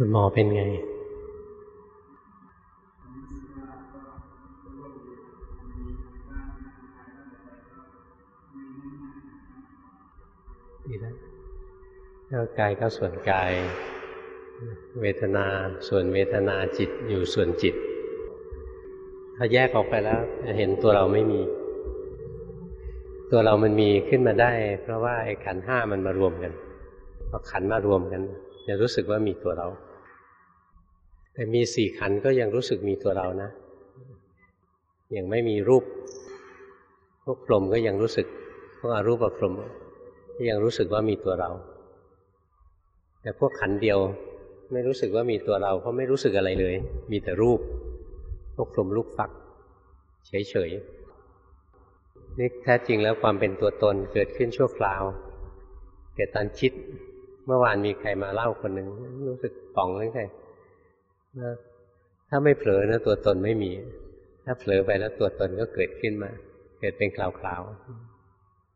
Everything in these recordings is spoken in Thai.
คุณหมอเป็นไง ดีแล้วร่างกายก็ส่วนกาย เวทนาส่วนเวทนาจิตอยู่ส่วนจิต ถ้าแยกออกไปแล้วจะเห็นตัวเราไม่มี ตัวเรามันมีขึ้นมาได้ เพราะว่าไอ้ขันห้ามันมารวมกันพอขันมารวมกันจะรู้สึกว่ามีตัวเรา แต่มีสี่ขันก็ยังรู้สึกมีตัวเรานะ ยังไม่มีรูป พวกพรหมก็ยังรู้สึก พวกอรูปพรหมก็ยังรู้สึกว่ามีตัวเรา แต่พวกขันเดียวไม่รู้สึกว่ามีตัวเรา เพราะไม่รู้สึกอะไรเลย มีแต่รูป พวกพรหมลูกฟัก เฉยๆ นี่แท้จริงแล้วความเป็นตัวตนเกิดขึ้นชั่วคราวเกิดตอนคิดเมื่อวานมีใครมาเล่าคนหนึ่งรู้สึกป่องเลยใครนะ ถ้าไม่เผลอนะตัวตนไม่มี ถ้าเผลอไปแล้วตัวตนก็เกิดขึ้นมา เกิดเป็นคราว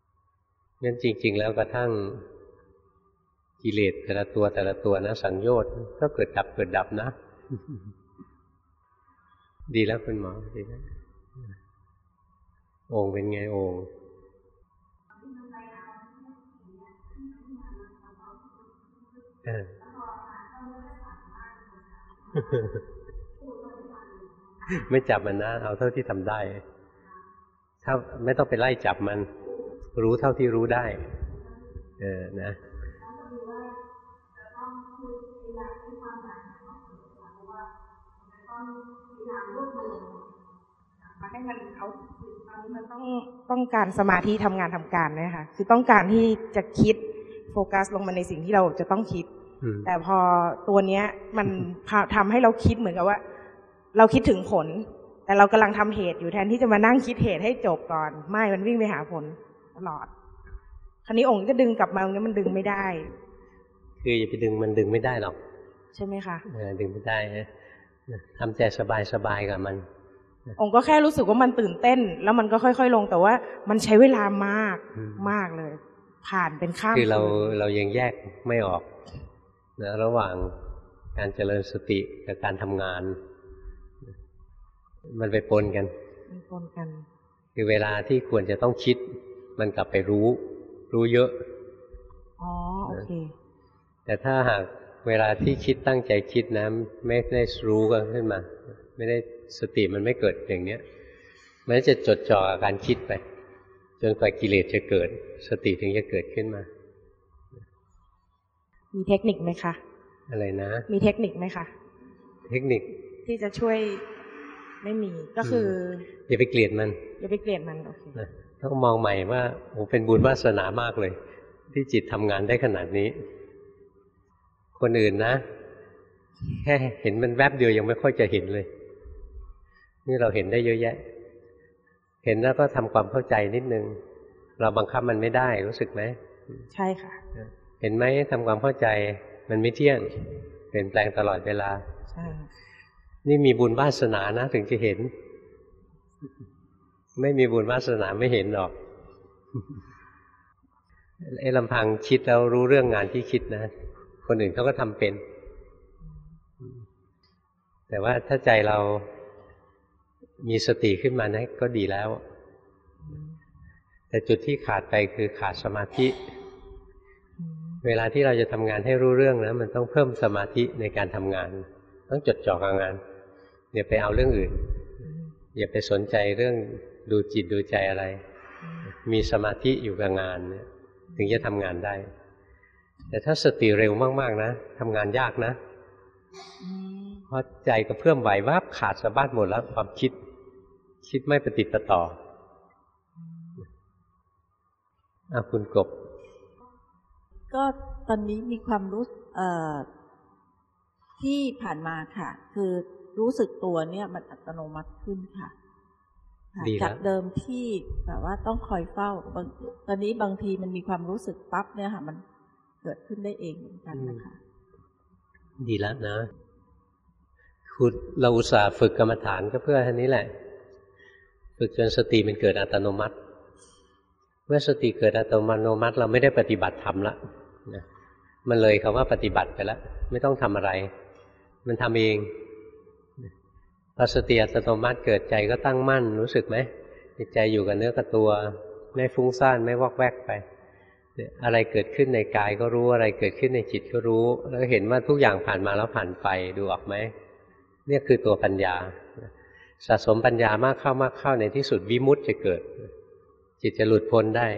ๆงั้นจริง ๆ แล้วกระทั่งกิเลสแต่ละตัวแต่ละตัวนะสังโยชน์ก็เกิดดับเกิดดับนะ ดีแล้วคุณหมอดีแล้วองเป็นไงอง ไม่จับมันนะ เอาเท่าที่ทำได้ ถ้าไม่ต้องไปไล่จับมัน รู้เท่าที่รู้ได้ เออนะให้มันเขาตอนนี้มันต้องต้องการสมาธิทำงานทำการเนะคะคือต้องการที่จะคิดโฟกัสลงมาในสิ่งที่เราจะต้องคิด แต่พอตัวเนี้ยมันทำให้เราคิดเหมือนกับว่า เราคิดถึงผล แต่เรากำลังทำเหตุอยู่แทนที่จะมานั่งคิดเหตุให้จบก่อน ไม่มันวิ่งไปหาผลตลอด คราวนี้องค์ก็ดึงกลับมาตรงนี้มันดึงไม่ได้ คืออย่าไปดึงมันดึงไม่ได้หรอก ใช่ไหมคะเออดึงไม่ได้ทำใจสบายสบายกับมัน องค์ก็แค่รู้สึกว่ามันตื่นเต้น แล้วมันก็ค่อย ๆ ลงแต่ว่ามันใช้เวลามากมากเลย ผ่านเป็นข้ามคือเราเรายังแยกไม่ออก นะระหว่างการเจริญสติกับการทำงาน มันไปปนกันปนกัน คือเวลาที่ควรจะต้องคิด มันกลับไปรู้ รู้เยอะอ๋อโอเคแต่ถ้าหากเวลาที่คิดตั้งใจคิดนะไม่ได้รู้กันขึ้นมา ไม่ได้สติมันไม่เกิดอย่างเนี้ยมันจะจดจ่อกับการคิดไป จนกว่ากิเลสจะเกิด สติถึงจะเกิดขึ้นมา มีเทคนิคไหมคะ อะไรนะ มีเทคนิคไหมคะ เทคนิคที่จะช่วยไม่มีก็คือ อย่าไปเกลียดมัน อย่าไปเกลียดมันโอเคต้องมองใหม่ว่าโอ้เป็นบุญวาสนามากเลย ที่จิตทำงานได้ขนาดนี้ คนอื่นนะแค่เห็นมันแวบเดียวยังไม่ค่อยจะเห็นเลย นี่เราเห็นได้เยอะแยะ เห็นแล้วก็ทำความเข้าใจนิดนึง เราบังคับมันไม่ได้รู้สึกไหมใช่ค่ะ เห็นไหมทำความเข้าใจมันไม่เที่ยงเปลี่ยนแปลงตลอดเวลาใช่นี่มีบุญวาสนานะถึงจะเห็น ไม่มีบุญวาสนาไม่เห็นหรอกไอ้ลำพังคิดแล้วรู้เรื่องงานที่คิดนะ คนอื่นเขาก็ทำเป็น แต่ว่าถ้าใจเรามีสติขึ้นมานะก็ดีแล้ว แต่จุดที่ขาดไปคือขาดสมาธิ เวลาที่เราจะทำงานให้รู้เรื่องนะมันต้องเพิ่มสมาธิในการทำงาน ต้องจดจ่อกับงานอย่าไปเอาเรื่องอื่น อย่าไปสนใจเรื่องดูจิตดูใจอะไร มีสมาธิอยู่กับงานเนี่ยถึงจะทำงานได้ แต่ถ้าสติเร็วมากๆนะทำงานยากนะเพราะใจก็เพื่อมไหววับขาดสะบัดหมดแล้วความคิด คิดไม่ปฏิปต่ออาคุณกบ ก็ตอนนี้มีความรู้ที่ผ่านมาค่ะ คือรู้สึกตัวเนี่ยมันอัตโนมัติขึ้นค่ะจากเดิมที่แบบว่าต้องคอยเฝ้าตอนนี้บางทีมันมีความรู้สึกปั๊บเนี่ยค่ะ มันเกิดขึ้นได้เองเหมือนกันนะคะ ดีแล้วนะคุณเราอุตส่าห์ฝึกกรรมฐานก็เพื่อท่านี้แหละ ฝึกจนสติมันเกิดอัตโนมัติ เมื่อสติเกิดอัตโนมัติ เราไม่ได้ปฏิบัติธรรมละ นะมันเลยคาว่าปฏิบัติไปแล้ว ไม่ต้องทำอะไร มันทำเองพอสติอัตโนมัติเกิดใจก็ตั้งมั่นรู้สึกไหมจิตใจอยู่กับเนื้อกับตัว ไม่ฟุ้งซ่านไม่วอกแวกไป อะไรเกิดขึ้นในกายก็รู้อะไรเกิดขึ้นในจิตก็รู้ แล้วเห็นว่าทุกอย่างผ่านมาแล้วผ่านไปดูออกไหมเนี่ยคือตัวปัญญา สะสมปัญญามากเข้ามากเข้าในที่สุดวิมุตจะเกิด จิตจะหลุดพ้นได้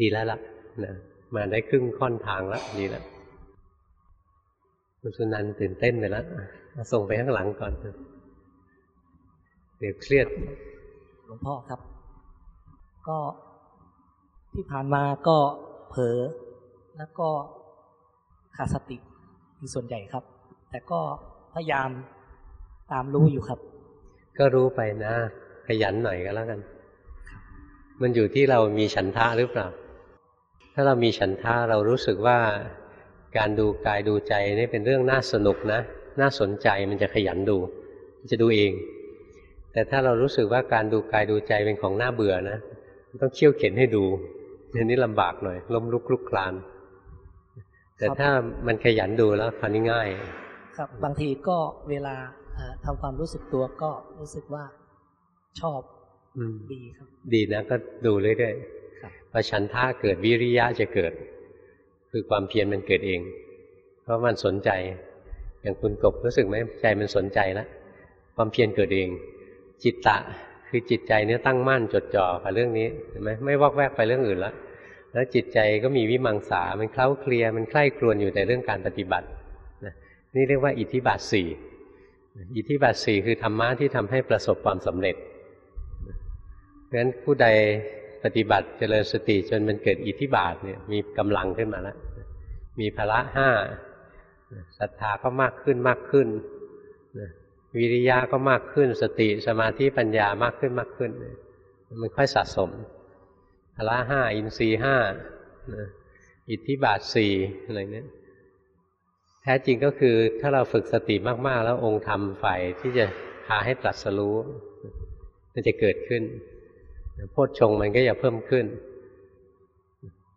ดีแล้วล่ะนะ มาได้ครึ่งค่อนทางแล้วดีแล้วคุณสุนันตื่นเต้นไปแล้วส่งไปข้างหลังก่อนเดี๋ยวเครียดหลวงพ่อครับ ก็ที่ผ่านมาก็เผลอแล้วก็ขาดสติเป็นส่วนใหญ่ครับ แต่ก็พยายามตามรู้อยู่ครับ ก็รู้ไปนะ ขยันหน่อยก็แล้วกัน มันอยู่ที่เรามีฉันทะหรือเปล่าถ้าเรามีฉันทะเรารู้สึกว่าการดูกายดูใจนี่เป็นเรื่องน่าสนุกนะ น่าสนใจมันจะขยันดูมันจะดูเอง แต่ถ้าเรารู้สึกว่าการดูกายดูใจเป็นของน่าเบื่อนะต้องเขี่ยวเข็นให้ดูอันนี้ลำบากหน่อย ล้มลุกลุกคลาน แต่ถ้ามันขยันดูแล้วคราวนี้ง่าย ครับบางทีก็เวลาเอ่อทำความรู้สึกตัวก็รู้สึกว่าชอบอืมดีครับ ดีนะก็ดูเรื่อยครับๆ พอฉันท่าเกิดวิริยะจะเกิด คือความเพียรมันเกิดเอง เพราะมันสนใจ อย่างคุณกบรู้สึกไหมใจมันสนใจแล้วความเพียรเกิดเอง จิตตะคือจิตใจเนี่ยตั้งมั่นจดจ่อกับเรื่องนี้เห็นไหมไม่วอกแวกไปเรื่องอื่นละแล้วจิตใจก็มีวิมังสา มันเคล้าเคลียมันใคร่ครวญอยู่แต่เรื่องการปฏิบัตินะนี่เรียกว่าอิทธิบาทสี่อิทธิบาทสี่คือธรรมะที่ทำให้ประสบความสำเร็จเพราะฉะนั้นผู้ใด ปฏิบัติเจริญสติจนมันเกิดอิทธิบาทเนี่ยมีกำลังขึ้นมาแล้ว มีพละห้าศรัทธาก็มากขึ้นมากขึ้นวิริยะก็มากขึ้น สติสมาธิปัญญามากขึ้นมากขึ้น มันค่อยสะสมพละห้าอินทรีห้าอิทธิบาทสี่อะไรเนี้ยแท้จริงก็คือถ้าเราฝึกสติมาก ๆ แล้วองค์ธรรมฝ่ายที่จะพาให้ตรัสรู้มันจะเกิดขึ้น โพชฌงมันก็จะเพิ่มขึ้น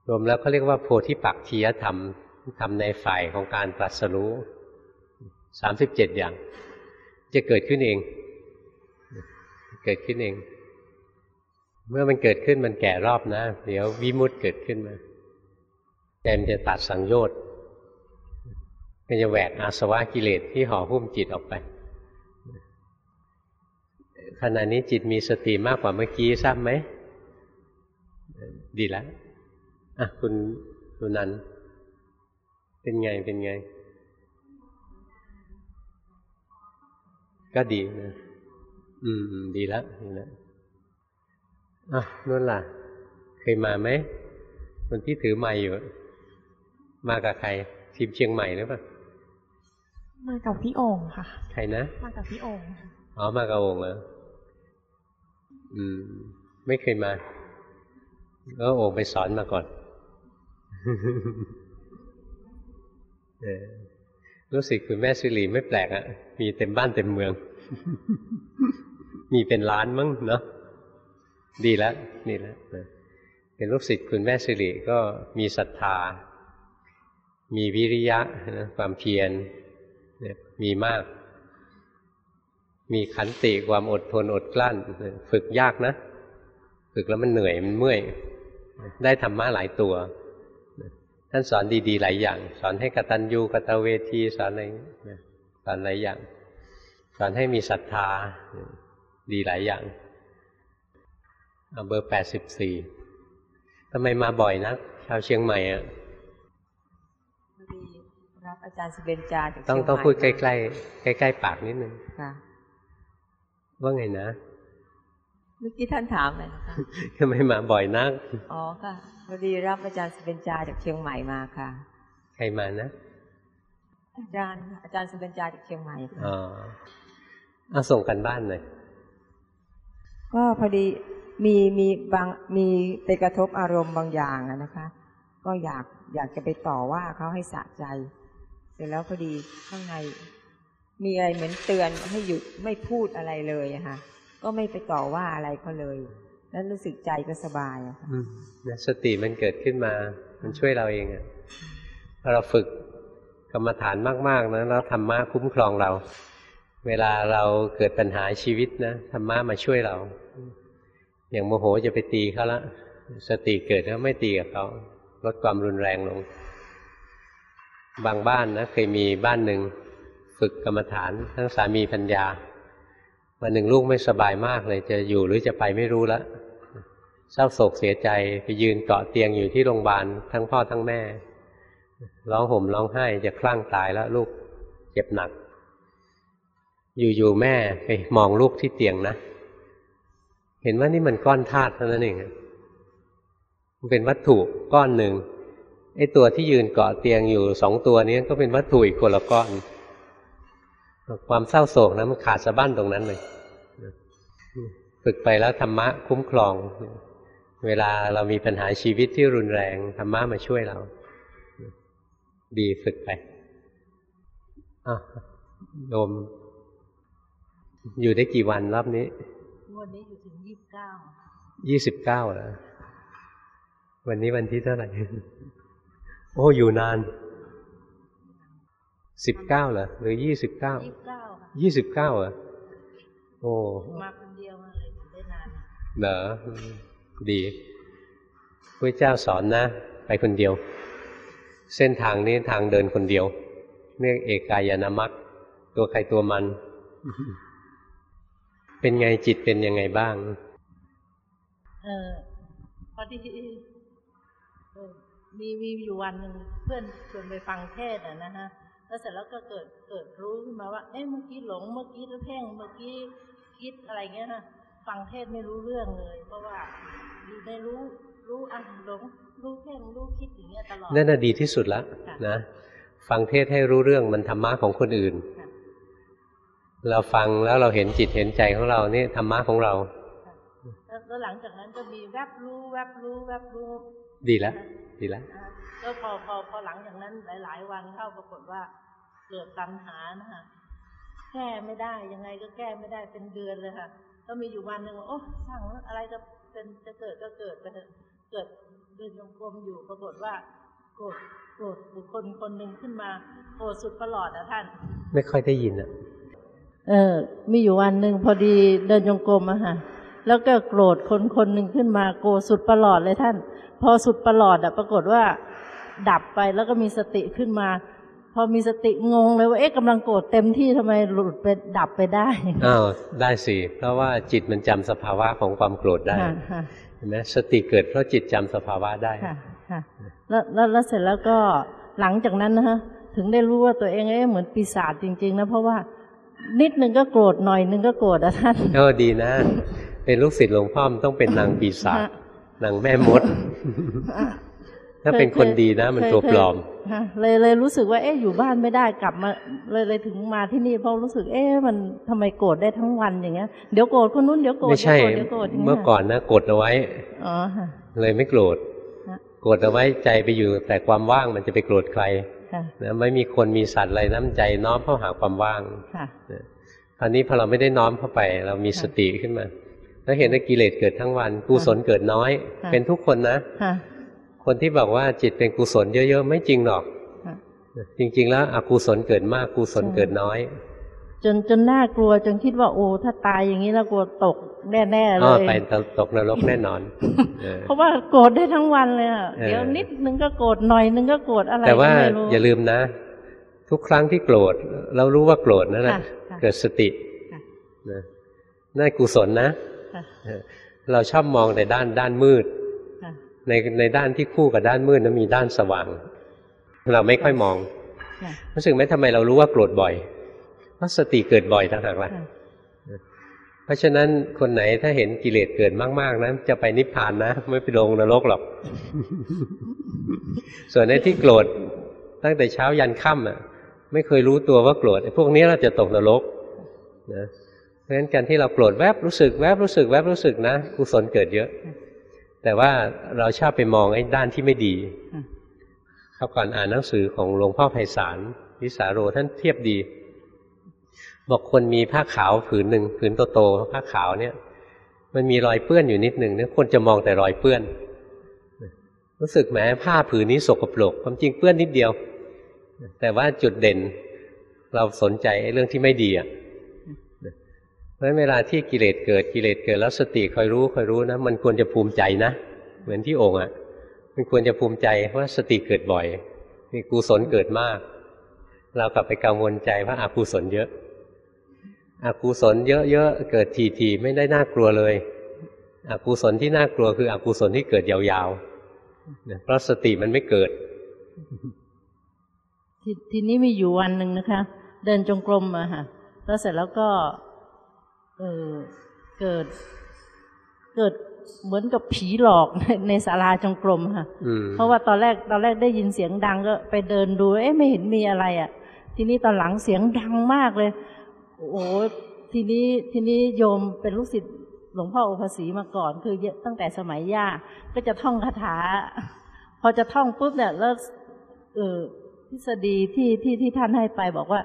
รวมแล้วเขาเรียกว่าโพธิปักขียธรรมทำในฝ่ายของการตรัสรู้สามสิบเจ็ดอย่าง จะเกิดขึ้นเอง เกิดขึ้นเอง เมื่อมันเกิดขึ้นมันแก่รอบนะ เดี๋ยววิมุตติเกิดขึ้นมาใจมันจะตัดสังโยชน์มันจะแหวกอาสวะกิเลสที่ห่อหุ้มจิตออกไป ขณะนี้จิตมีสติมากกว่าเมื่อกี้ทราบไหม ดีแล้วอะคุณคุณนันเป็นไงเป็นไง ก็ดีนะ อืมอืมดีแล้วดีแล้วอะนู่นล่ะ เคยมาไหมคนที่ถือไม้อยู่ มากับใคร ทีมเชียงใหม่หรือเปล่ามากับพี่โอ่งค่ะ ใครนะ มากับพี่โอ่งค่ะอ๋อ มากับองค์เหรอ อืม ไม่เคยมาก็องไปสอนมาก่อนเออรู้สึกคุณแม่สิริไม่แปลกอะ่ะ มีเต็มบ้านเต็มเมือง มีเป็นล้านมั้งเนาะดีแล้วนี่แล้วนะเป็นลูกศิษย์คุณแม่สิริก็มีศรัทธา มีวิริยะนะความเพียรมีมาก มีขันติความอดทนอดกลั้น ฝึกยากนะ ฝึกแล้วมันเหนื่อยมันเมื่อย ได้ธรรมะหลายตัว ท่านสอนดี ๆ หลายอย่าง สอนให้กตัญญูกตเวทีสอนอะไรสอนหลายอย่าง สอนให้มีศรัทธาดีหลายอย่างเอาเบอร์แปดสิบสี่ทำไมมาบ่อยนะชาวเชียงใหม่อะพอดีรับอาจารย์สุเบญจาจากต้องเชียต้องใหม่พูดใกล้ๆใกล้ๆปากนิดนึงค่ะ ว่าไงนะเมื่อกี้ท่านถามเลยนะคะทำไมมาบ่อยนัก อ๋อค่ะพอดีรับอาจารย์สุเบญจาจากเชียงใหม่มาค่ะ ใครมานะ อาจารย์ อาจารย์สุเบญจาจากเชียงใหม่ค่ะอ๋อเอาส่งกันบ้านหน่อยก็พอดีมีมีบางมีไปกระทบอารมณ์บางอย่างอะนะคะ ก็อยากอยากจะไปต่อว่าเขาให้สะใจ เสร็จแล้วพอดีข้างใน มีอะไรเหมือนเตือนให้หยุดไม่พูดอะไรเลยอะค่ะ ก็ไม่ไปต่อว่าอะไรเขาเลย แล้วรู้สึกใจก็สบายอะค่ะสติมันเกิดขึ้นมา มันช่วยเราเองอะพอเราฝึกกรรมฐานมากๆนะแล้วธรรมะคุ้มครองเรา เวลาเราเกิดปัญหาชีวิตนะธรรมะมาช่วยเรา อย่างโมโหจะไปตีเขาละสติเกิดแล้วไม่ตีกับเขาลดความรุนแรงลง บางบ้านนะเคยมีบ้านหนึ่ง ฝึกกรรมฐานทั้งสามีพัญญาวันหนึ่งลูกไม่สบายมากเลย จะอยู่หรือจะไปไม่รู้แล้วเศร้าโศกเสียใจไปยืนเกาะเตียงอยู่ที่โรงพยาบาลทั้งพ่อทั้งแม่ ร้องห่มร้องไห้จะคลั่งตายแล้วลูกเจ็บหนัก อยู่ๆแม่ไปมองลูกที่เตียงนะ เห็นว่านี่มันก้อนธาตุเท่านั้นเองมันเป็นวัตถุก้อนหนึ่งไอ้ตัวที่ยืนเกาะเตียงอยู่สองตัวนี้ก็เป็นวัตถุอีกคนละก้อน ความเศร้าโศกนะมันขาดสะบั้นตรงนั้นเลยฝึกไปแล้วธรรมะคุ้มครอง เวลาเรามีปัญหาชีวิตที่รุนแรงธรรมะมาช่วยเรา ดีฝึกไปอะโยมอยู่ได้กี่วันรอบนี้ วันนี้อยู่ถึงยี่สิบเก้า ยี่สิบเก้าเหรอ วันนี้วันที่เท่าไหร่ โอ้ อยู่นาน สิบเก้าเหรอหรือยี่สิบเก้ายี่สิบเก้าค่ะยี่สิบเก้าเหรอโอ้มาคนเดียวมาเลยถึงได้นานเหรอดีพระเจ้าสอนนะ ไปคนเดียว เส้นทางนี้ทางเดินคนเดียวเรียกเอกายนามัคตัวใครตัวมัน เป็นไงจิตเป็นยังไงบ้าง เออพอดีเออมีมีอยู่วันหนึ่งเพื่อนชวนไปฟังเทศน์อะนะฮะ แล้วเสร็จแล้วก็เกิดเกิดรู้ขึ้นมาว่า เอ๊ะเมื่อกี้หลง เมื่อกี้เพ่ง เมื่อกี้คิดอะไรเงี้ยฮะฟังเทศน์ไม่รู้เรื่องเลย เพราะว่าอยู่ในรู้รู้อะหลงรู้เพ่งรู้คิดอย่างเงี้ยตลอดนั่นน่ะดีที่สุดละค่ะนะฟังเทศให้รู้เรื่องมันธรรมะของคนอื่นค่ะเราฟังแล้วเราเห็นจิตเห็นใจของเรานี่ธรรมะของเราแล้วแล้วหลังจากนั้นก็มีแวบรู้แวบรู้แวบรู้ ดีแล้วดีแล้วอ่าก็พอพอพอหลังจากนั้นหลาย ๆ วันเข้าปรากฏว่าเกิดตัณหานะฮะแก้ไม่ได้ยังไงก็แก้ไม่ได้เป็นเดือนเลยค่ะ ก็มีอยู่วันหนึ่งว่าโอ้ช่างแล้วอะไรจะเป็นจะเกิดก็เกิดไปเถอะเกิดเดินจงกรมอยู่ปรากฏว่าโกรธโกรธบุคคลคนหนึ่งขึ้นมาโกรธสุดประหลอดนะท่าน ไม่ค่อยได้ยินอะเออ มีอยู่วันหนึ่งพอดีเดินจงกรมอะค่ะ แล้วก็โกรธคนคนหนึ่งขึ้นมาโกรธสุดประหลอดเลยท่าน พอสุดประหลอดอะปรากฏว่า ดับไปแล้วก็มีสติขึ้นมา พอมีสติงงเลยว่าเอ๊ะกำลังโกรธเต็มที่ทำไมหลุดไปดับไปได้อ้าวได้สิเพราะว่าจิตมันจำสภาวะของความโกรธได้ค่ะค่ะเห็นไหมสติเกิดเพราะจิตจำสภาวะได้ค่ะค่ะแล้วแล้วแล้วเสร็จแล้วก็หลังจากนั้นนะฮะถึงได้รู้ว่าตัวเองเอ๊ะเหมือนปีศาจจริง ๆ นะเพราะว่านิดนึงก็โกรธหน่อยนึงก็โกรธอะท่านเออดีนะ เป็นลูกศิษย์หลวงพ่อมนต้องเป็นนางปีศาจฮะนางแม่มด ถ้าเป็นคนดีนะ มันตัวปลอมฮะเลยเลยรู้สึกว่าเอ๊ะอยู่บ้านไม่ได้กลับมา เลยเลยถึงมาที่นี่เพราะรู้สึก เอ๊ะมันทำไมโกรธได้ทั้งวันอย่างเงี้ยเดี๋ยวโกรธคนนู้นเดี๋ยวโกรธไม่ใช่เดี๋ยวโกรธเดี๋ยวโกรธย่างงี้ยเมื่อก่อนนะกดเอาไว้อ๋อค่ะเลยไม่โกรธฮะกดเอาไว้ใจไปอยู่แต่ความว่างมันจะไปโกรธใครค่ะนะไม่มีคนมีสัตว์อะไรน้ำใจน้อมเข้าหาความว่างค่ะคราวนี้พอเราไม่ได้น้อมเข้าไป เรามีสติขึ้นมา แล้วเห็นว่ากิเลสเกิดทั้งวันกุศลเกิดน้อยค่ะเป็นทุกคนนะค่ะคนที่บอกว่าจิตเป็นกุศลเยอะๆ ไม่จริงหรอกค่ะจริง ๆ แล้วอกุศลเกิดมากกุศลเกิดน้อย จนจนน่ากลัวจนคิดว่าโอ้ถ้าตายอย่างนี้แล้วกลัวตกแน่ๆเลอ๋อยไปตกนรกแน่นอนเออเพราะว่าโกรธได้ทั้งวันเลยอะเออเดี๋ยวนิดนึงก็โกรธหน่อยนึงก็โกรธอะไรแต่ว่าก็ไม่รู้อย่าลืมนะ ทุกครั้งที่โกรธเรารู้ว่าโกรธนั่นแหละค่ะค่ะเกิดสติค่ะนะนั่นกุศลนะค่ะ เออเราชอบมองแต่ด้านด้านมืดค่ะในในด้านที่คู่กับด้านมืดนั้นมีด้านสว่าง เราไม่ค่อยมองค่ะรู้สึกไหมทำไมเรารู้ว่าโกรธบ่อยเพราะสติเกิดบ่อยต่างหากล่ะค่ะเพราะฉะนั้นคนไหนถ้าเห็นกิเลสเกิดมากๆนะจะไปนิพพานนะไม่ไปลงนรกหรอก ส่วนไอ้ที่โกรธตั้งแต่เช้ายันค่ำอะ ไม่เคยรู้ตัวว่าโกรธไอ้พวกนี้เราจะตกนรกนะ เพราะฉะนั้นการที่เราโกรธแวบรู้สึกแวบรู้สึกแวบรู้สึกนะกุศลเกิดเยอะ แต่ว่าเราชอบไปมองไอ้ด้านที่ไม่ดีค่ะเขาก่อนอ่านหนังสือของหลวงพ่อไพศาลวิสาโรท่านเทียบดี บอกคนมีผ้าขาวผืนหนึ่งผืนโตๆผ้าขาวเนี่ย มันมีรอยเปื้อนอยู่นิดหนึ่งเนี่ยคนจะมองแต่รอยเปื้อน รู้สึกแหมผ้าผืนนี้สกปรกความจริงเปื้อนนิดเดียว แต่ว่าจุดเด่นเราสนใจเรื่องที่ไม่ดีอะ ราะฉะนั้นเวลาที่กิเลสเกิดกิเลสเกิดแล้วสติคอยรู้คอยรู้นะมันควรจะภูมิใจนะ เหมือนที่องค์อะ มันควรจะภูมิใจว่าสติเกิดบ่อยมีกุศลเกิดมาก เรากลับไปกังวลใจว่าอากุศลเยอะอากุศลเยอะๆเกิดทีๆไม่ได้น่ากลัวเลยอกุศลที่น่ากลัวคืออกุศลที่เกิดยาวๆเพราะสติมันไม่เกิดททีนี้มีอยู่วันหนึ่งนะคะ เดินจงกรมอะค่ะแล้วเสร็จแล้วก็ เออเกิด เกิดเหมือนกับผีหลอกในในศาลาจงกรมค่ะเพราะว่าตอนแรกตอนแรกได้ยินเสียงดังก็ไปเดินดูเอ๊ะไม่เห็นมีอะไรอะ่ะ ทีนี้ตอนหลังเสียงดังมากเลย โอ้ทีนี้ทีนี้โยมเป็นลูกศิษย์หลวงพ่ออุปสีมาก่อน คือตั้งแต่สมัยย่าก็จะท่องคาถา พอจะท่องปุ๊บเนี่ยเลิกเออทฤษฎีที่ที่ที่ท่านให้ไปบอกว่า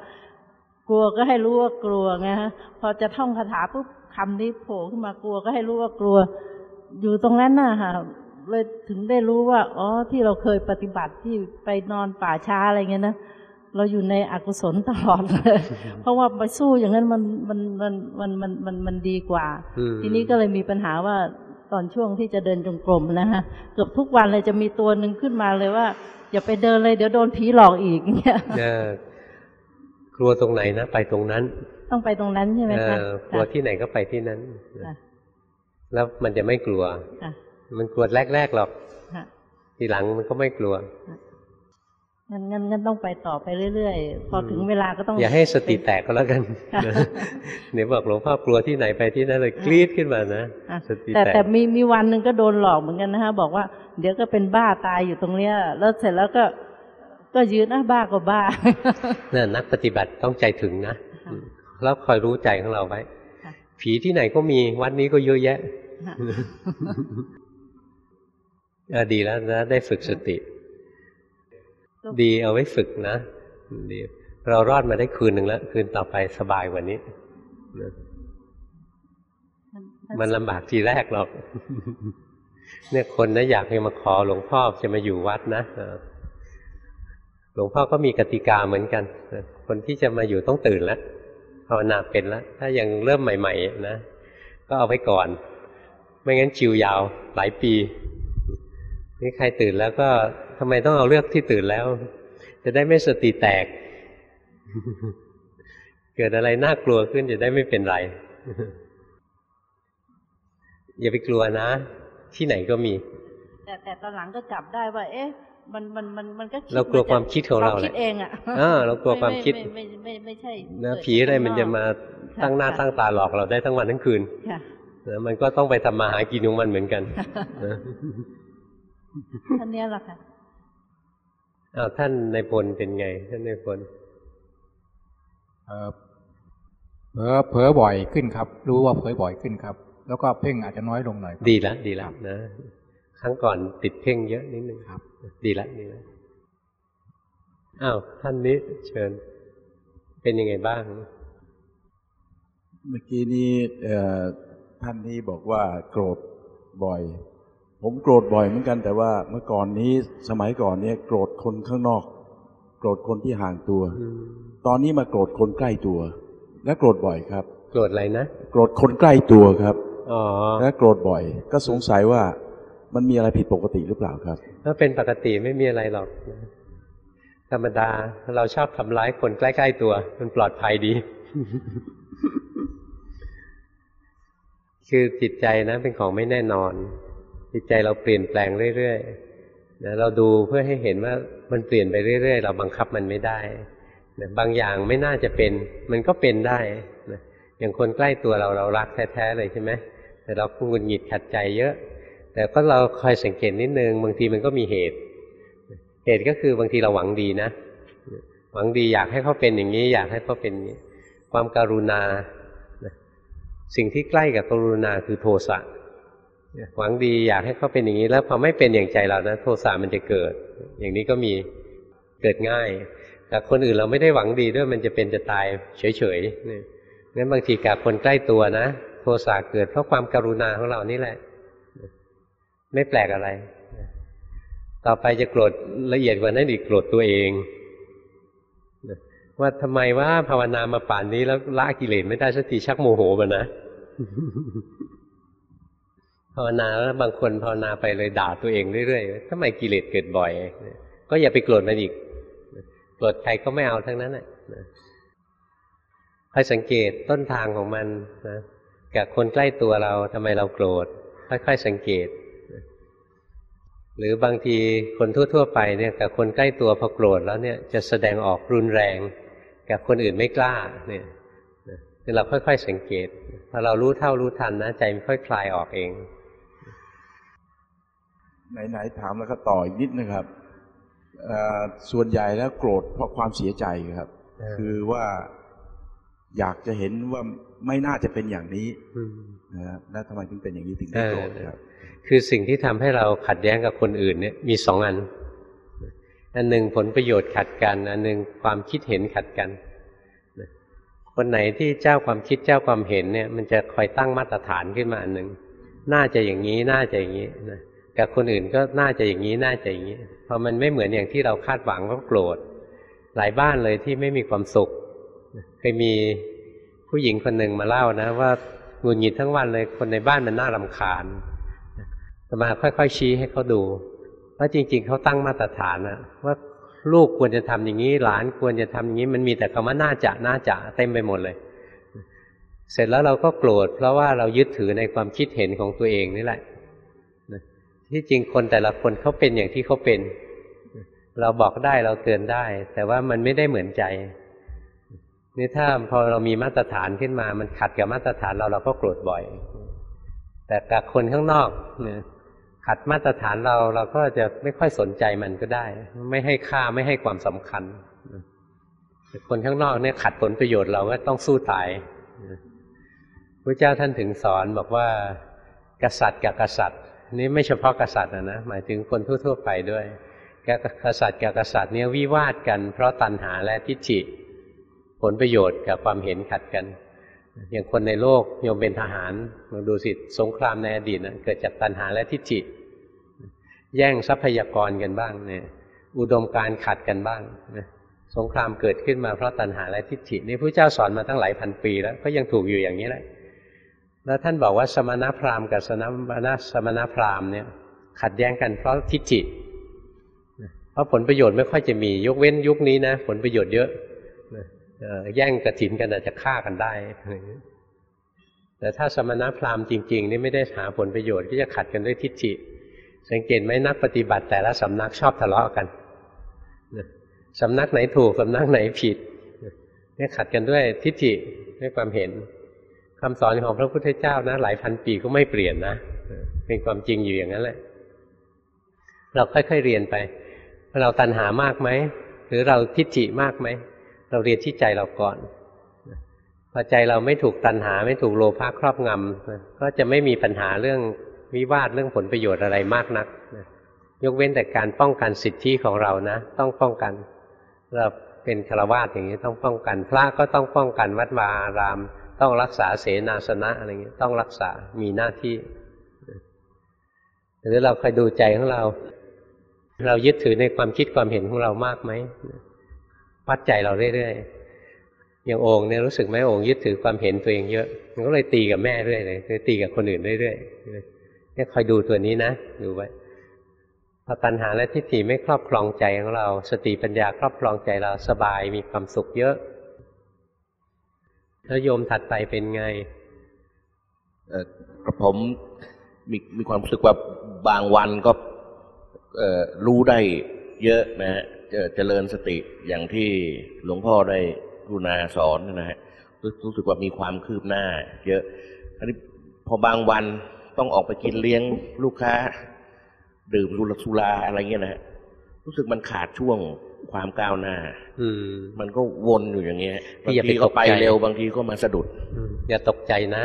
กลัวก็ให้รู้ว่ากลัวไงฮะพอจะท่องคาถาปุ๊บคำนี้โผล่ขึ้นมากลัวก็ให้รู้ว่ากลัว อยู่ตรงนั้นน่ะค่ะเลยถึงได้รู้ว่าอ๋อที่เราเคยปฏิบัติที่ไปนอนป่าช้าอะไรเงี้ยนะเราอยู่ในอกุศลตลอดเลยเพราะว่าไปสู้อย่างนั้นมันมันมันมันมันมันมันดีกว่า ทีนี้ก็เลยมีปัญหาว่าตอนช่วงที่จะเดินจงกรมนะฮะเกือบทุกวันเลยจะมีตัวหนึ่งขึ้นมาเลยว่า อย่าไปเดินเลยเดี๋ยวโดนผีหลอกอีกเนี่ย กลัวตรงไหนนะไปตรงนั้น ต้องไปตรงนั้นใช่ไหมคะกลัวที่ไหนก็ไปที่นั้นแล้วมันจะไม่กลัวมันกลัวแรกๆหรอกทีหลังมันก็ไม่กลัวงั้นงั้นงั้นต้องไปต่อไปเรื่อยๆ พอถึงเวลาก็ต้อง อย่าให้สติแตกก็แล้วกันเนี่ยบอกหลวงพ่อกลัวที่ไหนไปที่นั่นเลยกรี๊ดขึ้นมานะสติแต่แต่มีมีวันหนึ่งก็โดนหลอกเหมือนกันนะฮะบอกว่าเดี๋ยวก็เป็นบ้าตายอยู่ตรงเนี้ย แล้วเสร็จแล้วก็ ก็ยืนนะบ้าก็บ้าเนี่ยนักปฏิบัติต้องใจถึงนะแล้วคอยรู้ใจของเราไว้ผีที่ไหนก็มีวัดนี้ก็เยอะแยะดีแล้วนะ ได้ฝึกสติ ดีเอาไว้ฝึกนะดีเรารอดมาได้คืนหนึ่งแล้ว คืนต่อไปสบายกว่านี้มันลำบากทีแรกหรอก เนี่ยคนนะอยากให้มาขอหลวงพ่อจะมาอยู่วัดนะห ลวงพ่อก็มีกติกาเหมือนกัน คนที่จะมาอยู่ต้องตื่นแล้วภาวนาเป็นแล้ว ถ้ายังเริ่มใหม่ ๆ นะ ก็เอาไว้ก่อน ไม่งั้นจิวยาวหลายปี นี่ใครตื่นแล้วก็ทำไมต้องเอาเลือกที่ตื่นแล้ว จะได้ไม่สติแตก เกิดอะไรน่ากลัวขึ้นจะได้ไม่เป็นไร อย่าไปกลัวนะ ที่ไหนก็มี แต่แต่ตอนหลังก็จับได้ว่า เอ๊ะ มันมันมันมันก็เรากลัวความคิดของเราแหละคิดเองอะเรากลัวความคิดไม่ไม่ไม่ใช่นะผีอะไรมันจะมาตั้งหน้าตั้งตาหลอกเราได้ทั้งวันทั้งคืนนะมันก็ต้องไปทำมาหากินของมันเหมือนกันท่านนี้แหละค่ะอ้าวท่านในพลเป็นไง ท่านในพลเผลอเผลอบ่อยขึ้นครับ รู้ว่าเผลอบ่อยขึ้นครับ แล้วก็เพ่งอาจจะน้อยลงหน่อย ดีแล้วดีแล้วนะครั้งก่อนติดเพ่งเยอะนิดนึงครับ ดีแล้วดีแล้วอ้าวท่านนี้เชิญ เป็นยังไงบ้าง เมื่อกี้นี้ท่านนี้บอกว่าโกรธบ่อย ผมโกรธบ่อยเหมือนกันแต่ว่าเมื่อก่อนนี้สมัยก่อนเนี่ย โกรธคนข้างนอก โกรธคนที่ห่างตัว ตอนนี้มาโกรธคนใกล้ตัว และโกรธบ่อยครับ โกรธอะไรนะ โกรธคนใกล้ตัวครับ อ๋อ และโกรธบ่อย ก็สงสัยว่า มันมีอะไรผิดปกติหรือเปล่าครับถ้าเป็นปกติไม่มีอะไรหรอก ธรรมดาเราชอบทำร้ายคนใกล้ ๆ ตัว มันปลอดภัยดี คือจิตใจนะ เป็นของไม่แน่นอน จิตใจเราเปลี่ยนแปลงเรื่อยๆนะเราดูเพื่อให้เห็นว่ามันเปลี่ยนไปเรื่อยๆ เราบังคับมันไม่ได้นะบางอย่างไม่น่าจะเป็น มันก็เป็นได้นะอย่างคนใกล้ตัวเราเรารักแท้ๆเลยใช่ไหมแต่เราหงุดหงิดขัดใจเยอะ แต่ก็เราคอยสังเกตนิดนึงบางทีมันก็มีเหตุ เหตุก็คือบางทีเราหวังดีนะ หวังดีอยากให้เขาเป็นอย่างนี้ อยากให้เขาเป็นอย่างนี้ ความการุณา สิ่งที่ใกล้กับกรุณาคือโทสะหวังดีอยากให้เขาเป็นอย่างนี้ แล้วพอไม่เป็นอย่างใจเรานะ โทสะมันจะเกิด อย่างนี้ก็มีเกิดง่าย แต่คนอื่นเราไม่ได้หวังดีด้วยมันจะเป็นจะตายเฉยๆนี่งั้นบางทีกับคนใกล้ตัวนะ โทสะเกิดเพราะความการุณาของเรานี่แหละ ไม่แปลกอะไร ต่อไปจะโกรธละเอียดกว่านั้นอีกโกรธตัวเองว่าทำไมว่าภาวนามาป่านนี้แล้วละกิเลสไม่ได้สักทีชักโมโหมันนะภาวนาแล้วบางคนภาวนาไปเลยด่าตัวเองเรื่อยๆทำไมกิเลสเกิดบ่อย ก็อย่าไปโกรธมันอีกโกรธใครก็ไม่เอาทั้งนั้นแหละคอยสังเกตต้นทางของมันนะกับคนใกล้ตัวเราทำไมเราโกรธค่อยๆสังเกต หรือบางทีคนทั่ว ๆ ไปเนี่ยกับคนใกล้ตัวพอโกรธแล้วเนี่ยจะแสดงออกรุนแรง กับคนอื่นไม่กล้าเนี่ยคือเราค่อย ๆ สังเกตพอเรารู้เท่ารู้ทันนะใจมันค่อยคลายออกเอง ไหนๆถามแล้วก็ต่ออีกนิดนะครับส่วนใหญ่แล้วโกรธเพราะความเสียใจครับ คือว่าอยากจะเห็นว่าไม่น่าจะเป็นอย่างนี้นะแล้วทำไมถึงเป็นอย่างนี้ถึงได้โกรธครับ คือสิ่งที่ทำให้เราขัดแย้งกับคนอื่นเนี่ยมีสองอัน อันหนึ่งผลประโยชน์ขัดกัน อันหนึ่งความคิดเห็นขัดกันคนไหนที่เจ้าความคิดเจ้าความเห็นเนี่ยมันจะคอยตั้งมาตรฐานขึ้นมาอันหนึ่งน่าจะอย่างนี้น่าจะอย่างนี้นะกับคนอื่นก็น่าจะอย่างนี้น่าจะอย่างนี้พอมันไม่เหมือนอย่างที่เราคาดหวังก็โกรธหลายบ้านเลยที่ไม่มีความสุขเคยมีผู้หญิงคนหนึ่งมาเล่านะ ว่าหงุดหงิดทั้งวันเลยคนในบ้านมันน่ารำคาญ สมาค่อยๆชี้ให้เขาดูว่าจริง ๆเขาตั้งมาตรฐานะว่าลูกควรจะทำอย่างนี้ หลานควรจะทำอย่างนี้ มันมีแต่คำว่าน่าจะน่าจะเต็มไปหมดเลย เสร็จแล้วเราก็โกรธเพราะว่าเรายึดถือในความคิดเห็นของตัวเองนี่แหละที่จริงคนแต่ละคนเขาเป็นอย่างที่เขาเป็น เราบอกได้เราเตือนได้ แต่ว่ามันไม่ได้เหมือนใจนี่ถ้าพอเรามีมาตรฐานขึ้นมา มันขัดกับมาตรฐานเราเราก็โกรธบ่อย แต่กับคนข้างนอกเนี่ย ขัดมาตรฐานเราเราก็จะไม่ค่อยสนใจมันก็ได้ ไม่ให้ค่าไม่ให้ความสำคัญแต่คนข้างนอกเนี่ยขัดผลประโยชน์เราก็ต้องสู้ตายพระเจ้าท่านถึงสอนบอกว่ากษัตริย์กับกษัตริย์ นี่ไม่เฉพาะกษัตริย์นะหมายถึงคนทั่ว ๆ ไปด้วยกษัตริย์กับกษัตริย์เนี่ยวิวาทกัน เพราะตัณหาและทิฏฐิผลประโยชน์กับความเห็นขัดกัน อย่างคนในโลกโยมเป็นทหารลองดูสิสงครามในอดีตนะเกิดจากตัณหาและทิฏฐิ แย่งทรัพยากรกันบ้างเนี่ย อุดมการขัดกันบ้างนะสงครามเกิดขึ้นมาเพราะตัณหาและทิฏฐินี่พระเจ้าสอนมาตั้งหลายพันปีแล้วก็ยังถูกอยู่อย่างนี้แหละแล้วท่านบอกว่าสมณพราหมณ์กับสมณสมณพราหมณ์เนี่ย ขัดแย้งกันเพราะทิฏฐิเพราะผลประโยชน์ไม่ค่อยจะมียกเว้นยุคนี้นะผลประโยชน์เยอะแย่งกระถินกันอาจจะฆ่ากันได้แต่ถ้าสมณพราหมณ์จริง ๆ นี่ไม่ได้หาผลประโยชน์ก็จะขัดกันด้วยทิฏฐิ สังเกตไหมนักปฏิบัติแต่ละสำนักชอบทะเลาะกันสำนักไหนถูกสำนักไหนผิดนี่ขัดกันด้วยทิฏฐิด้วยความเห็นคำสอนของพระพุทธเจ้านะหลายพันปีก็ไม่เปลี่ยนนะเป็นความจริงอยู่อย่างนั้นแหละ เราค่อยๆเรียนไปเราตัณหามากไหมหรือเราทิฏฐิมากไหมเราเรียนที่ใจเราก่อนพอใจเราไม่ถูกตัณหาไม่ถูกโลภะครอบงำก็จะไม่มีปัญหาเรื่อง วิวาทเรื่องผลประโยชน์อะไรมากนักยกเว้นแต่การป้องกันสิทธิของเรานะ ต้องป้องกันเราเป็นฆราวาสอย่างนี้ต้องป้องกัน พระก็ต้องป้องกันวัดวาอาราม ต้องรักษาเสนาสนะอะไรเงี้ยต้องรักษามีหน้าที่ หรือเราคอยดูใจของเรา เรายึดถือในความคิดความเห็นของเรามากไหมวัดใจเราเรื่อยๆอย่างองค์เนี่ยรู้สึกไหมองค์ยึดถือความเห็นตัวเองเยอะ มันก็เลยตีกับแม่เรื่อยเลยตีกับคนอื่นเรื่อยๆ เนี่ยคอยดูตัวนี้นะดูไว้พอตัณหาและทิฏฐิไม่ครอบครองใจของเรา สติปัญญาครอบครองใจเราสบายมีความสุขเยอะแล้วโยมถัดไปเป็นไงเออผมมีมีความรู้สึกว่าบางวันก็เออรู้ได้เยอะนะฮะเจริญสติอย่างที่หลวงพ่อได้กรุณาสอนนะฮะรู้สึกว่ามีความคืบหน้า เยอะอันนี้พอบางวัน ต้องออกไปกินเลี้ยงลูกค้า ดื่มสุราอะไรเงี้ยนะฮะรู้สึกมันขาดช่วงความก้าวหน้า อืม มันก็วนอยู่อย่างเงี้ยบางทีก็ไปเร็วบางทีก็มาสะดุดอย่าตกใจนะ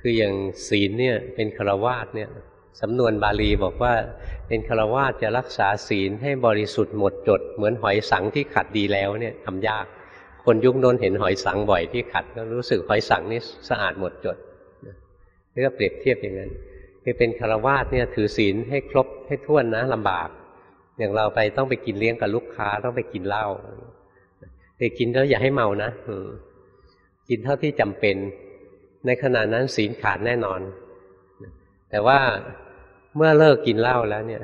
คืออย่างศีลเนี่ย เป็นคารวาสเนี่ยสำนวนบาลีบอกว่า เป็นฆราวาสจะรักษาศีลให้บริสุทธิ์หมดจด เหมือนหอยสังที่ขัดดีแล้วเนี่ยทำยาก คนยุคโน้นเห็นหอยสังบ่อยที่ขัด ก็รู้สึกหอยสังนี่สะอาดหมดจด นี่ก็เปรียบเทียบอย่างนั้นคือเป็นฆรวาสเนี่ยถือศีลให้ครบให้ท่วนนะลำบาก อย่างเราไปต้องไปกินเลี้ยงกับลูกค้าต้องไปกินเหล้าแต่กินแล้วอย่าให้เมานะกินเท่าที่จำเป็น ในขณะนั้นศีลขาดแน่นอน แต่ว่าเมื่อเลิกกินเหล้าแล้วเนี่ย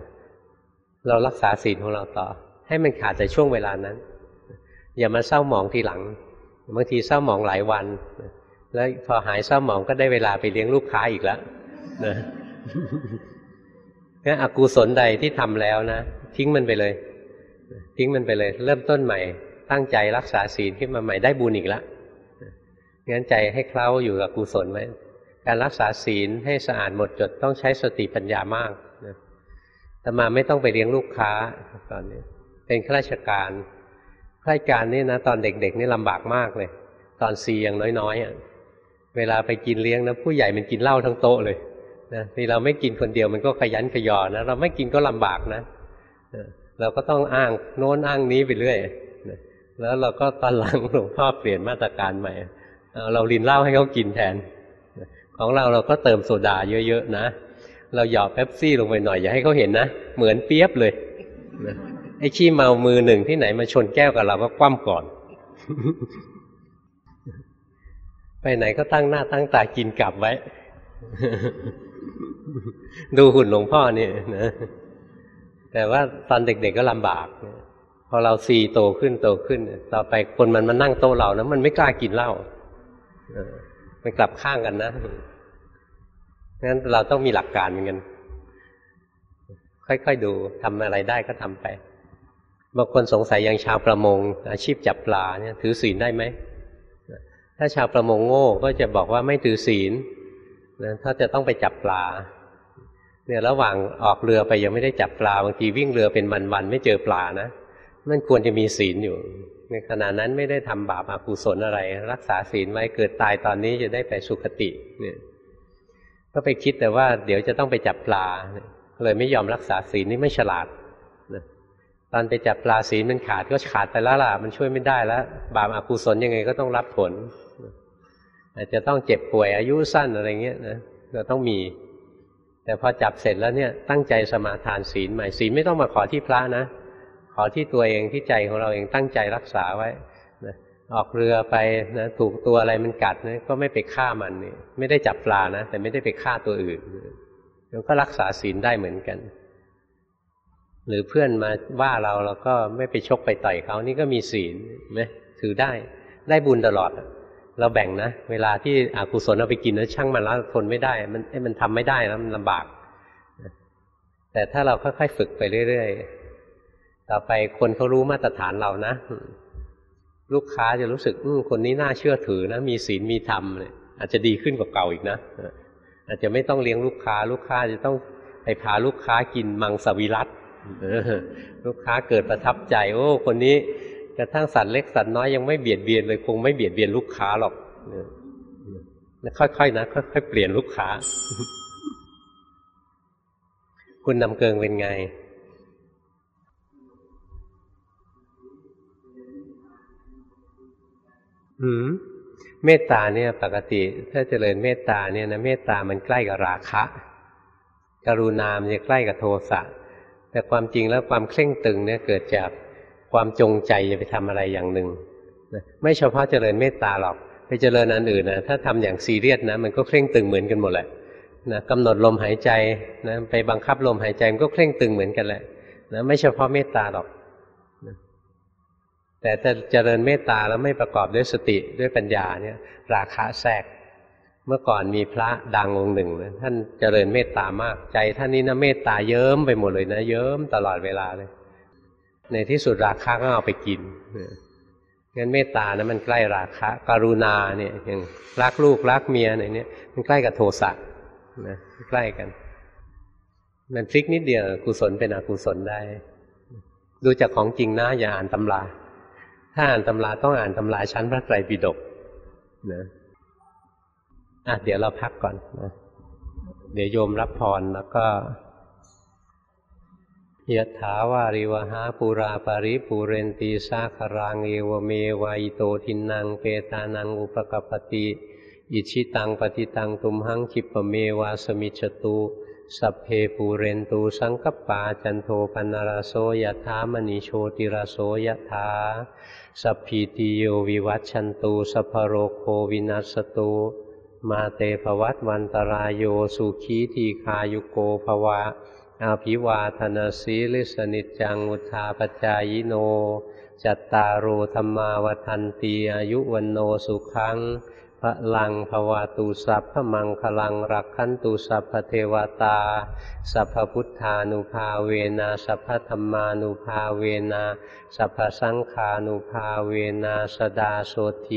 เรารักษาศีลของเราต่อ ให้มันขาดแต่ช่วงเวลานั้น อย่ามาเศร้าหมองทีหลังบางทีเศร้าหมองหลายวัน แล้วพอหายเศร้าหมองก็ได้เวลาไปเลี้ยงลูกค้าอีกแล้วนะงั้นอกุศลใดที่ทำแล้วนะทิ้งมันไปเลย ทิ้งมันไปเลย เริ่มต้นใหม่ ตั้งใจรักษาศีลขึ้นมาใหม่ได้บุญอีกแล้วงั้นใจให้เคล้าอยู่กับกุศลไว้การรักษาศีลให้สะอาดหมดจดต้องใช้สติปัญญามากนะแต่มาไม่ต้องไปเลี้ยงลูกค้าตอนนี้ เป็นข้าราชการข้าราชการนี่นะตอนเด็กๆนี่ลำบากมากเลย ตอนซียังน้อยๆอะ เวลาไปกินเลี้ยงนะผู้ใหญ่มันกินเหล้าทั้งโต๊ะเลยนะที่เราไม่กินคนเดียวมันก็ขยันขยอนะเราไม่กินก็ลำบากนะเราก็ต้องอ้างโน้นอ้างนี้ไปเรื่อยแล้วเราก็ตอนหลังหลวงพ่อเปลี่ยนมาตรการใหม่เราลินเหล้าให้เขากินแทน ของเราเราก็เติมโซดาเยอะๆนะ เราหยอดเป๊ปซี่ลงไปหน่อยอย่าให้เขาเห็นนะ เหมือนเปียบเลยไอ้ขี้เมามือหนึ่งที่ไหนมาชนแก้วกับเราก็คว่ำก่อน ไปไหนก็ตั้งหน้าตั้งตากินกลับไว้ ดูหุ่นหลวงพ่อนี่นะแต่ว่าตอนเด็กๆก็ลำบาก พอเราซีโตขึ้นโตขึ้น ต่อไปคนมันมานั่งโต๊ะเรานะมันไม่กล้ากินเหล้ามันกลับข้างกันนะงั้นเราต้องมีหลักการเหมือนกันค่อยๆดูทำอะไรได้ก็ทำไปบางคนสงสัยอย่างชาวประมง อาชีพจับปลาเนี่ย ถือศีลได้ไหม ถ้าชาวประมงโง่ก็จะบอกว่าไม่ถือศีลนะถ้าจะต้องไปจับปลา เนี่ยระหว่างออกเรือไปยังไม่ได้จับปลาบางทีวิ่งเรือเป็นวันๆไม่เจอปลานะมันควรจะมีศีลอยู่ ในขณะนั้นไม่ได้ทำบาปอากุศลอะไร รักษาศีลไว้เกิดตายตอนนี้จะได้ไปสุคติเนี่ย ก็ไปคิดแต่ว่าเดี๋ยวจะต้องไปจับปลาเลยไม่ยอมรักษาศีลนี่ไม่ฉลาดนะตอนไปจับปลาศีลมันขาดก็ขาดไปแล้วล่ะ มันช่วยไม่ได้แล้ว บาปอากุศลยังไงก็ต้องรับผล อาจจะต้องเจ็บป่วยอายุสั้นอะไรเงี้ยนะเราต้องมี แต่พอจับเสร็จแล้วเนี่ยตั้งใจสมาทานศีลใหม่ศีลไม่ต้องมาขอที่พระนะ ขอที่ตัวเองที่ใจของเราเองตั้งใจรักษาไว้นะออกเรือไปนะถูกตัวอะไรมันกัดนะก็ไม่ไปฆ่ามันนี่ไม่ได้จับปลานะแต่ไม่ได้ไปฆ่าตัวอื่นเราก็รักษาศีลได้เหมือนกัน หรือเพื่อนมาว่าเราเราก็ไม่ไปชกไปต่อยเขานี่ก็มีศีลไหมถือได้ได้บุญตลอด เราแบ่งนะ เวลาที่อกุศลเอาไปกินแล้วช่างมันแล้วทนไม่ได้ มันมันทำไม่ได้แล้วมันลำบาก แต่ถ้าเราค่อยๆฝึกไปเรื่อยๆ ต่อไปคนเขารู้มาตรฐานเรานะ ลูกค้าจะรู้สึกอืคนนี้น่าเชื่อถือนะ มีศีลมีธรรมเลยอาจจะดีขึ้นกว่าเก่าอีกนะ อาจจะไม่ต้องเลี้ยงลูกค้า ลูกค้าจะต้องไปพาลูกค้ากินมังสวิรัตลูกค้าเกิดประทับใจ โอ้ คนนี้ กระทั่งสัตว์เล็กสัตว์น้อยยังไม่เบียดเบียนเลยคงไม่เบียดเบียนลูกค้าหรอกค่อยๆนะค่อยๆเปลี่ยนลูกค้า คุณนำเกิงเป็นไงอืมเมตตาเนี่ยปกติ ถ้าเจริญเมตตาเนี่ยนะเมตตามันใกล้กับราคะ กรุณามจะใกล้กับโทสะแต่ความจริงแล้วความเคร่งตึงเนี่ยเกิดจาก ความจงใจจะไปทำอะไรอย่างหนึ่งไม่เฉพาะเจริญเมตตาหรอก ไปเจริญอันอื่นนะถ้าทำอย่างซีเรียสนะมันก็เคร่งตึงเหมือนกันหมดแหละนะกำหนดลมหายใจนะไปบังคับลมหายใจมันก็เคร่งตึงเหมือนกันแหละนะไม่เฉพาะเมตตาหรอกแต่ถ้าเจริญเมตตาแล้วไม่ประกอบด้วยสติด้วยปัญญาเนี่ย ราคะแทรก เมื่อก่อนมีพระดังองค์หนึ่งนะท่านเจริญเมตตามากใจท่านนี้นะเมตตาเยิ้มไปหมดเลยนะเยิ้มตลอดเวลาเลย ในที่สุดราคะก็เอาไปกินงั้นเมตตานะมันใกล้ราคะการุณาเนี่ยอย่างรักลูกรักเมียอะไรเนี่ยมันใกล้กับโทสะนะใกล้กัน มันพลิกนิดเดียวกุศลเป็นอกุศลได้ ดูจากของจริงนะอย่าอ่านตำราถ้าอ่านตำราต้องอ่านตำราชั้นพระไตรปิฎกนะอะเดี๋ยวเราพักก่อนนะเดี๋ยวโยมรับพรแล้วก็ ยะถาวาริวหาปูราปาริปูเรนตีสาครังเอวเมวายโตทินังเปตานังอุปกปติอิชิตังปฏิตังตุมหังคิปเมวาสมิจตุสัพเพปูเรนตูสังกปาจันโทปนารโสยถามณีโชติรโสยถาสัพพีติโยวิวัตชันตูสัพโรโควินัสตูมาเตภวัตวันตรายโยสุขีทีคายุโกภวะ อาภิวาธนาสีลิสนิจัง อุทาปจายโน จัตตารโอธรรมาวทันตีอายุวันโนสุขังพระลังภวาตุสัพพมังคลังรักขันตุสัพพเทวตา สัพพพุทธานุภาเวนะสัพพธรรมานุภาเวนะสัพพสังฆานุภาเวนะสดาโสที